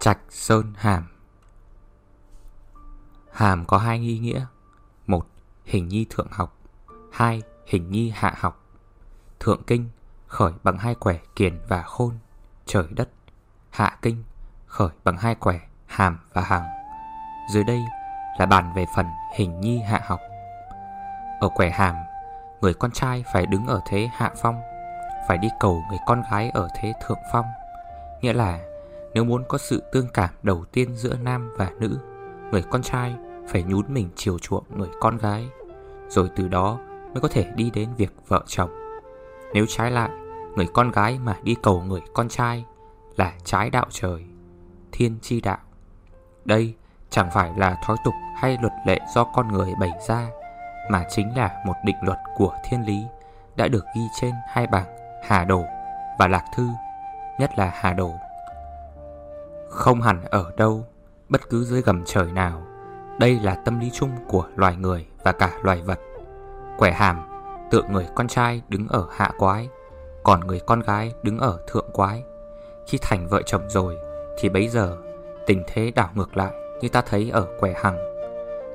Trạch Sơn Hàm. Hàm có hai nghi nghĩa. Một, Hình nhi thượng học. Hai, Hình nhi hạ học. Thượng kinh, khởi bằng hai quẻ kiền và khôn, Trời đất. Hạ kinh, khởi bằng hai quẻ hàm và hằng. Dưới đây là bàn về phần hình nhi hạ học. Ở quẻ hàm, Người con trai phải đứng ở thế hạ phong, Phải đi cầu người con gái ở thế thượng phong. Nghĩa là nếu muốn có sự tương cảm đầu tiên giữa nam và nữ, Người con trai phải nhún mình chiều chuộng người con gái, Rồi từ đó mới có thể đi đến việc vợ chồng. Nếu trái lại, Người con gái mà đi cầu người con trai Là trái đạo trời, Thiên chi đạo. Đây chẳng phải là thói tục hay luật lệ do con người bày ra, Mà chính là một định luật của thiên lý Đã được ghi trên hai bảng Hà Đồ và Lạc Thư, Nhất là Hà Đồ. Không hẳn ở đâu, Bất cứ dưới gầm trời nào, Đây là tâm lý chung của loài người và cả loài vật. Quẻ hàm, Tượng người con trai đứng ở hạ quái, Còn người con gái đứng ở thượng quái. Khi thành vợ chồng rồi, Thì bấy giờ, tình thế đảo ngược lại Như ta thấy ở quẻ hằng.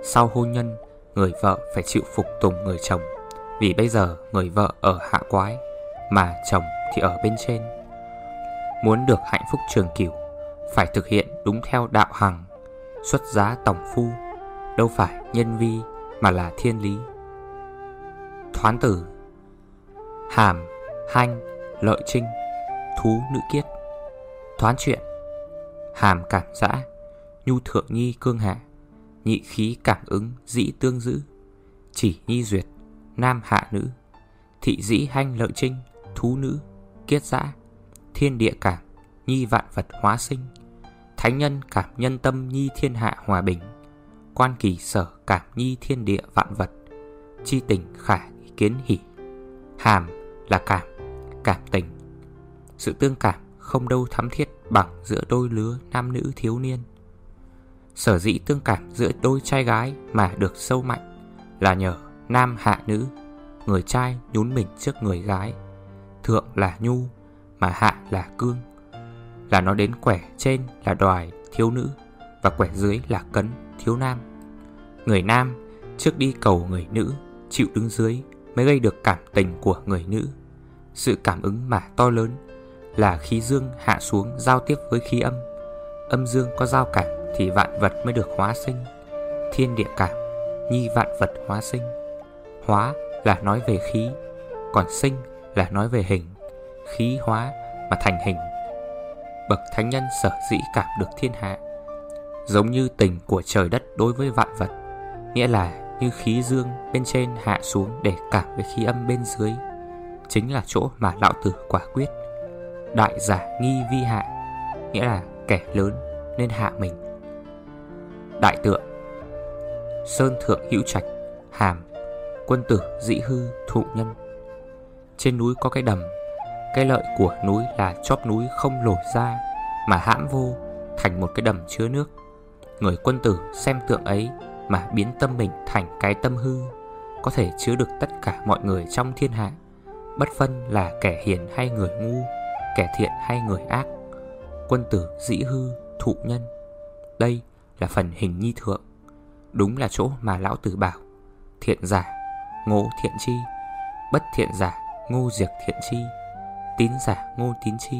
Sau hôn nhân, Người vợ phải chịu phục tùng người chồng, Vì bây giờ người vợ ở hạ quái, Mà chồng thì ở bên trên. Muốn được hạnh phúc trường cửu phải thực hiện đúng theo đạo hằng Xuất giá tổng phu Đâu phải nhân vi Mà là thiên lý. Thoán tử Hàm, hanh, lợi trinh Thú nữ kiết. Thoán chuyện Hàm cảm giã Nhu thượng nhi cương hạ Nhị khí cảm ứng dĩ tương giữ Chỉ nhi duyệt Nam hạ nữ Thị dĩ hanh lợi trinh Thú nữ Kiết giã Thiên địa cảm Nhi vạn vật hóa sinh Thánh nhân cảm nhân tâm nhi thiên hạ hòa bình, Quan kỳ sở cảm nhi thiên địa vạn vật, Chi tình khả kiến hỷ. Hàm là cảm Cảm tình. Sự tương cảm không đâu thắm thiết Bằng giữa đôi lứa nam nữ thiếu niên. Sở dĩ tương cảm giữa đôi trai gái Mà được sâu mạnh Là nhờ nam hạ nữ, Người trai nhún mình trước người gái. Thượng là nhu Mà hạ là cương. Là nó đến quẻ trên là đoài thiếu nữ Và quẻ dưới là cấn thiếu nam. Người nam trước đi cầu người nữ, Chịu đứng dưới mới gây được cảm tình của người nữ. Sự cảm ứng mà to lớn Là khí dương hạ xuống giao tiếp với khí âm. Âm dương có giao cảm Thì vạn vật mới được hóa sinh. Thiên địa cảm, Nhi vạn vật hóa sinh. Hóa là nói về khí, Còn sinh là nói về hình. Khí hóa mà thành hình. Bậc thánh nhân sở dĩ cảm được thiên hạ. Giống như tình của trời đất đối với vạn vật, Nghĩa là như khí dương bên trên hạ xuống để cảm với khí âm bên dưới. Chính là chỗ mà lão tử quả quyết. Đại giả nghi vi hạ, Nghĩa là kẻ lớn nên hạ mình. Đại tượng, Sơn thượng hữu trạch, Hàm, Quân tử dĩ hư, thụ nhân. Trên núi có cái đầm cái lợi của núi là chóp núi không lồi ra, Mà hãm vô Thành một cái đầm chứa nước. Người quân tử xem tượng ấy Mà biến tâm mình thành cái tâm hư, Có thể chứa được tất cả mọi người trong thiên hạ, Bất phân là kẻ hiền hay người ngu, Kẻ thiện hay người ác. Quân tử dĩ hư, thụ nhân, Đây là phần hình nhi thượng, Đúng là chỗ mà lão tử bảo, Thiện giả ngô thiện chi, Bất thiện giả ngô diệt thiện chi. Tín giả ngô tín chi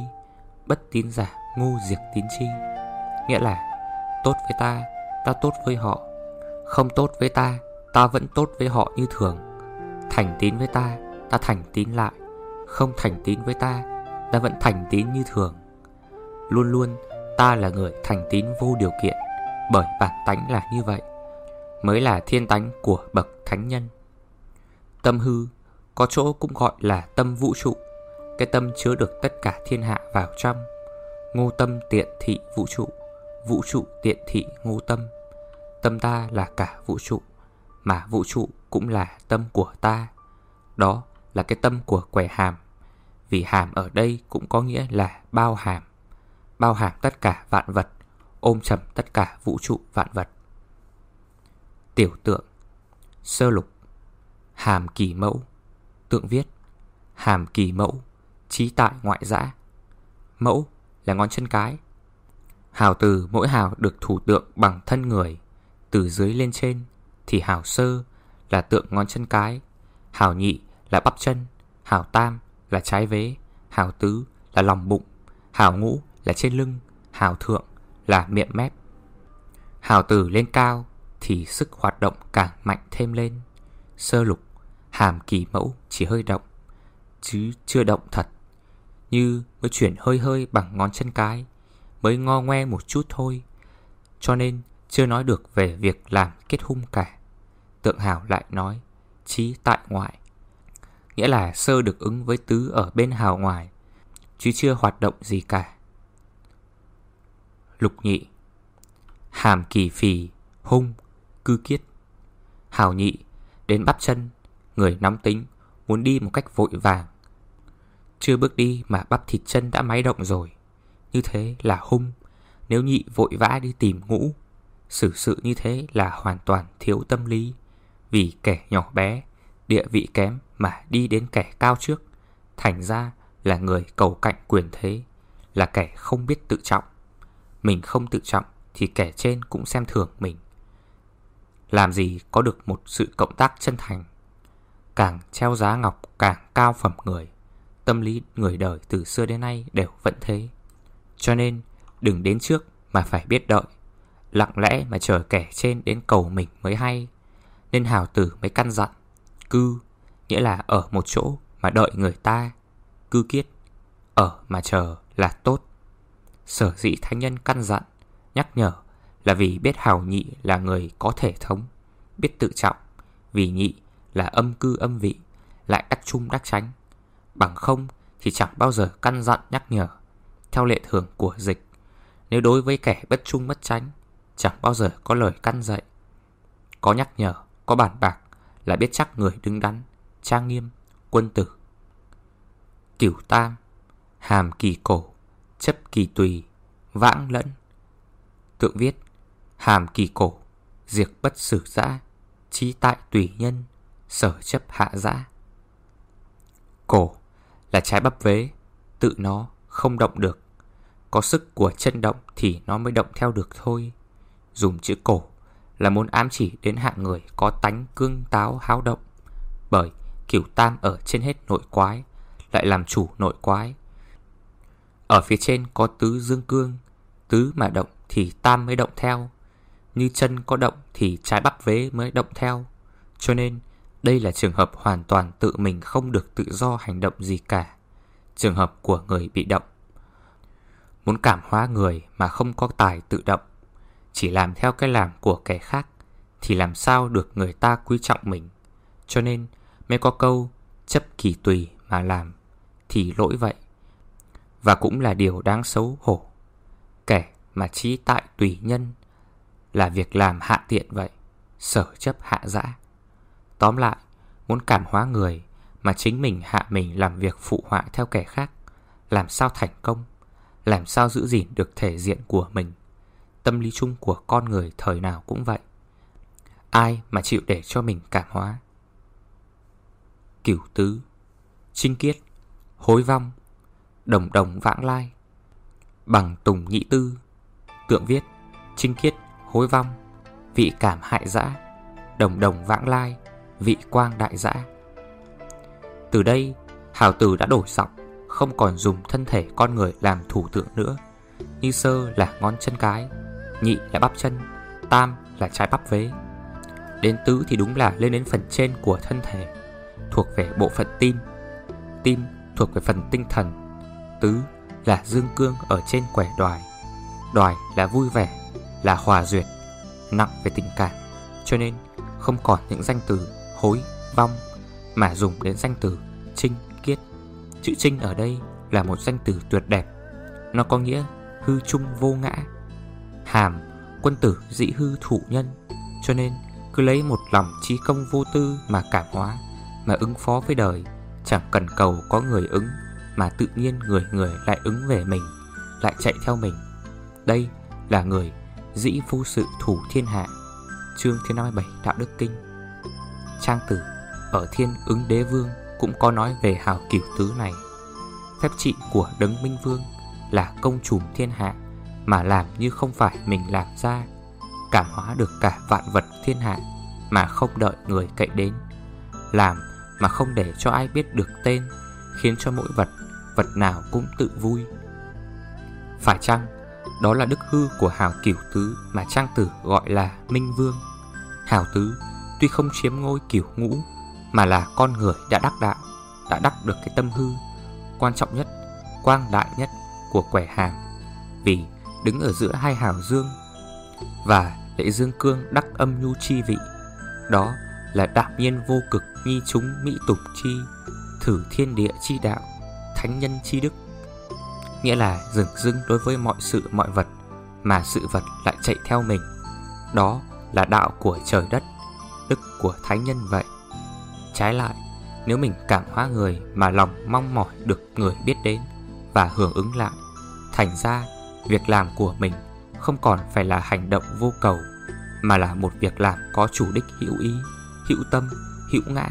Bất tín giả ngu diệt tín chi. Nghĩa là Tốt với ta, ta tốt với họ. Không tốt với ta, ta vẫn tốt với họ như thường. Thành tín với ta, ta thành tín lại. Không thành tín với ta, ta vẫn thành tín như thường. Luôn luôn ta là người thành tín vô điều kiện Bởi bản tánh là như vậy Mới là thiên tánh của bậc thánh nhân. Tâm hư Có chỗ cũng gọi là tâm vũ trụ. Cái tâm chứa được tất cả thiên hạ vào trong. Ngô tâm tiện thị vũ trụ. Vũ trụ tiện thị ngô tâm. Tâm ta là cả vũ trụ, Mà vũ trụ cũng là tâm của ta. Đó là cái tâm của quẻ hàm. Vì hàm ở đây cũng có nghĩa là bao hàm. Bao hàm tất cả vạn vật, Ôm chầm tất cả vũ trụ vạn vật. Tiểu tượng, Sơ lục. Hàm kỳ mẫu, Tượng viết. Hàm kỳ mẫu. Trí tại ngoại dã. Mẫu là ngón chân cái. Hào từ mỗi hào được thủ tượng bằng thân người. Từ dưới lên trên Thì hào sơ là tượng ngón chân cái. Hào nhị là bắp chân. Hào tam là trái vế. Hào tứ là lòng bụng. Hào ngũ là trên lưng. Hào thượng là miệng mép. Hào từ lên cao Thì sức hoạt động càng mạnh thêm lên. Sơ lục, Hàm kỳ mẫu chỉ hơi động, Chứ chưa động thật. Như mới chuyển hơi hơi bằng ngón chân cái, Mới ngo ngoe một chút thôi. Cho nên chưa nói được về việc làm kết hung cả. Tượng Hảo lại nói, Chí tại ngoại. Nghĩa là sơ được ứng với tứ ở bên hào ngoài, Chứ chưa hoạt động gì cả. Lục nhị, Hàm kỳ phì, Hung, Cư kiết. Hào nhị Đến bắp chân, Người nóng tính, Muốn đi một cách vội vàng. Chưa bước đi mà bắp thịt chân đã máy động rồi. Như thế là hung. Nếu nhị vội vã đi tìm ngũ, Xử sự như thế là hoàn toàn thiếu tâm lý. Vì kẻ nhỏ bé, Địa vị kém mà đi đến kẻ cao trước, Thành ra là người cầu cạnh quyền thế, Là kẻ không biết tự trọng. Mình không tự trọng Thì kẻ trên cũng xem thường mình. Làm gì có được một sự cộng tác chân thành? Càng treo giá ngọc càng cao phẩm người. Tâm lý người đời từ xưa đến nay đều vẫn thế. Cho nên, đừng đến trước mà phải biết đợi. Lặng lẽ mà chờ kẻ trên đến cầu mình mới hay. Nên hào tử mới căn dặn, Cư, Nghĩa là ở một chỗ mà đợi người ta, Cư kiết, Ở mà chờ là tốt. Sở dĩ thánh nhân căn dặn, Nhắc nhở là vì biết hào nhị là người có thể thống, Biết tự trọng, Vì nhị là âm cư âm vị, Lại đắc trung đắc tránh Bằng không thì chẳng bao giờ căn dặn nhắc nhở. Theo lệ thường của dịch Nếu đối với kẻ bất trung bất tránh Chẳng bao giờ có lời căn dạy. Có nhắc nhở, có bản bạc Là biết chắc người đứng đắn Trang nghiêm, quân tử. Cửu tam Hàm kỳ cổ Chấp kỳ tùy Vãng lẫn. Tượng viết Hàm kỳ cổ Diệt bất xử giã Trí tại tùy nhân Sở chấp hạ giã. Cổ là trái bắp vế. Tự nó không động được. Có sức của chân động thì nó mới động theo được thôi. Dùng chữ cổ là muốn ám chỉ đến hạng người có tánh cương táo háo động. Bởi kiểu tam ở trên hết nội quái Lại làm chủ nội quái. Ở phía trên có tứ dương cương. Tứ mà động thì tam mới động theo. Như chân có động thì trái bắp vế mới động theo. Cho nên đây là trường hợp hoàn toàn tự mình không được tự do hành động gì cả. Trường hợp của người bị động. Muốn cảm hóa người mà không có tài tự động. Chỉ làm theo cái làm của kẻ khác, Thì làm sao được người ta quý trọng mình. Cho nên, mới có câu, chấp kỳ tùy mà làm Thì lỗi vậy. Và cũng là điều đáng xấu hổ. Kẻ mà trí tại tùy nhân Là việc làm hạ tiện vậy, Sở chấp hạ dã Tóm lại, muốn cảm hóa người mà chính mình hạ mình làm việc phụ họa theo kẻ khác, làm sao thành công, làm sao giữ gìn được thể diện của mình. Tâm lý chung của con người thời nào cũng vậy. Ai mà chịu để cho mình cảm hóa? Cửu tứ, trinh kiết, hối vong, đồng đồng vãng lai, bằng tùng nhị tư, tượng viết, trinh kiết, hối vong, vị cảm hại dã, đồng đồng vãng lai, vị quang đại dã. Từ đây, hào tử đã đổi giọng, không còn dùng thân thể con người làm thủ tượng nữa. Như sơ là ngón chân cái, nhị là bắp chân, tam là trái bắp vế. Đến tứ thì đúng là lên đến phần trên của thân thể, thuộc về bộ phận tim. Tim thuộc về phần tinh thần. Tứ là dương cương ở trên quẻ đoài. Đoài là vui vẻ, là hòa duyệt, nặng về tình cảm. Cho nên không còn những danh từ hối, vong Mà dùng đến danh từ trinh, kiết. Chữ trinh ở đây là một danh từ tuyệt đẹp. Nó có nghĩa hư trung vô ngã. Hàm, quân tử dĩ hư thụ nhân Cho nên cứ lấy một lòng trí công vô tư mà cảm hóa Mà ứng phó với đời Chẳng cần cầu có người ứng Mà tự nhiên người người lại ứng về mình Lại chạy theo mình. Đây là người dĩ vô sự thủ thiên hạ. Chương thứ 57 Đạo Đức Kinh. Trang tử ở thiên ứng đế vương cũng có nói về hào cửu tứ này. Phép trị của đấng minh vương là công trùm thiên hạ, Mà làm như không phải mình làm ra. Cảm hóa được cả vạn vật thiên hạ Mà không đợi người cậy đến. Làm mà không để cho ai biết được tên, Khiến cho mỗi vật Vật nào cũng tự vui. Phải chăng Đó là đức hư của Hào Cửu Tứ Mà Trang Tử gọi là Minh Vương? Hào Tứ tuy không chiếm ngôi kiểu ngũ Mà là con người đã đắc đạo Đã đắc được cái tâm hư. Quan trọng nhất, quang đại nhất của quẻ hàm Vì đứng ở giữa hai hào dương Và lễ dương cương đắc âm nhu chi vị. Đó là đạo nhiên vô cực nhi chúng mỹ tục chi Thử thiên địa chi đạo Thánh nhân chi đức. Nghĩa là dừng dưng đối với mọi sự mọi vật Mà sự vật lại chạy theo mình. Đó là đạo của trời đất. Đức của thánh nhân vậy? Trái lại Nếu mình cảm hóa người Mà lòng mong mỏi được người biết đến Và hưởng ứng lại Thành ra việc làm của mình Không còn phải là hành động vô cầu Mà là một việc làm có chủ đích hữu ý Hữu tâm, hữu ngã.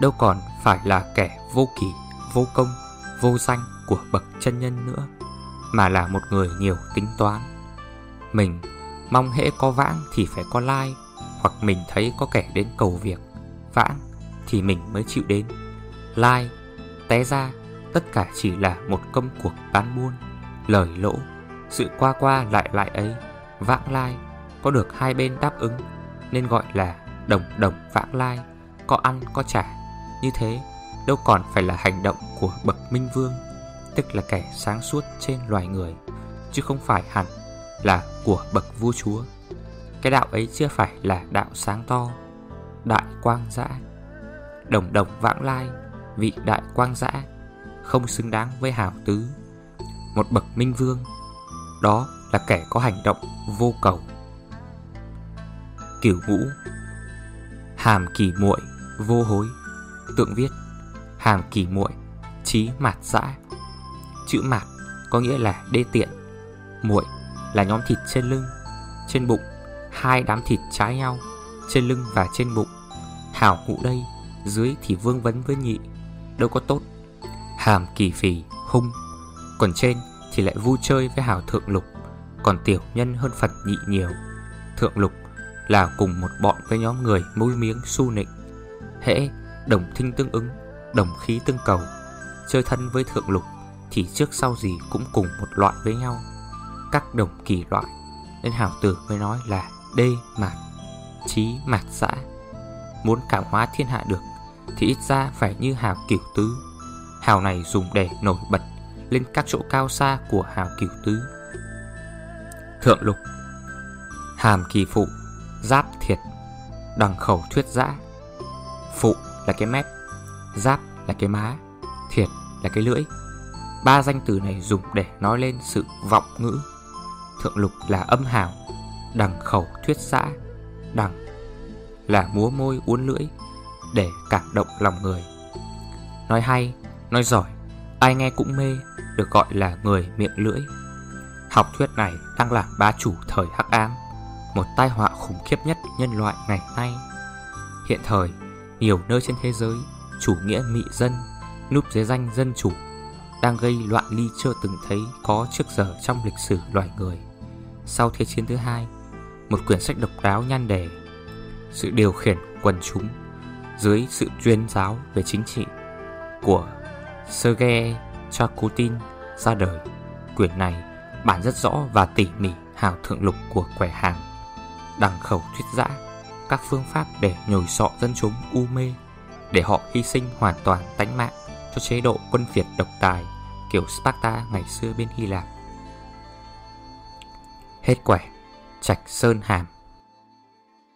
Đâu còn phải là kẻ vô kỷ, vô công, vô danh của bậc chân nhân nữa Mà là một người nhiều tính toán. Mình mong hễ có vãng thì phải có lai hoặc mình thấy có kẻ đến cầu việc Vãng thì mình mới chịu đến. Lai, té ra tất cả chỉ là một công cuộc bán buôn. Lời lỗ, sự qua qua lại lại ấy Vãng lai có được hai bên đáp ứng Nên gọi là đồng đồng vãng lai Có ăn có trả. Như thế đâu còn phải là hành động của bậc minh vương Tức là kẻ sáng suốt trên loài người Chứ không phải hẳn là của bậc vua chúa. Cái đạo ấy chưa phải là đạo sáng to, Đại quang dã, Đồng đồng vãng lai, Vị đại quang dã, Không xứng đáng với hảo tứ, Một bậc minh vương. Đó là kẻ có hành động vô cầu. Kiểu ngũ Hàm kỳ muội, vô hối, Tượng viết, Hàm kỳ muội trí mạt dã. Chữ mạt có nghĩa là đê tiện, Muội là nhóm thịt trên lưng, Trên bụng Hai đám thịt trái nhau Trên lưng và trên bụng. Hảo ngũ đây, Dưới thì vương vấn với nhị, Đâu có tốt. Hàm kỳ phì, hung, Còn trên thì lại vui chơi với hảo thượng lục, Còn tiểu nhân hơn phật nhị nhiều. Thượng lục là cùng một bọn với nhóm người môi miếng su nịnh. Hễ, đồng thinh tương ứng, Đồng khí tương cầu, Chơi thân với thượng lục Thì trước sau gì cũng cùng một loại với nhau. Các đồng kỳ loại, Nên hảo tử mới nói là đê mạt Trí mạt xã. Muốn cảm hóa thiên hạ được, Thì ít ra phải như hào kiểu tứ. Hào này dùng để nổi bật Lên các chỗ cao xa của hào kiểu tứ. Thượng lục, Hàm kỳ phụ, Giáp thiệt, Đằng khẩu thuyết giã. Phụ là cái mép, Giáp là cái má, Thiệt là cái lưỡi. Ba danh từ này dùng để nói lên sự vọng ngữ. Thượng lục là âm hào Đằng khẩu thuyết xã Đằng là múa môi uốn lưỡi Để cảm động lòng người Nói hay, nói giỏi Ai nghe cũng mê Được gọi là người miệng lưỡi Học thuyết này đang làm bá chủ thời hắc ám một tai họa khủng khiếp nhất nhân loại ngày nay. Hiện thời, nhiều nơi trên thế giới, chủ nghĩa mị dân, núp dưới danh dân chủ, đang gây loạn ly chưa từng thấy có trước giờ trong lịch sử loài người. Sau Thế chiến thứ hai, một quyển sách độc đáo nhan đề Sự điều khiển quần chúng dưới sự chuyên giáo về chính trị của Sergei Chakutin ra đời. Quyển này bản rất rõ và tỉ mỉ hào thượng lục của quẻ hàng đằng khẩu thuyết giã các phương pháp để nhồi sọ dân chúng u mê để họ hy sinh hoàn toàn tánh mạng cho chế độ quân Việt độc tài kiểu Sparta ngày xưa bên Hy Lạp. Hết quẻ, Trạch Sơn Hàm.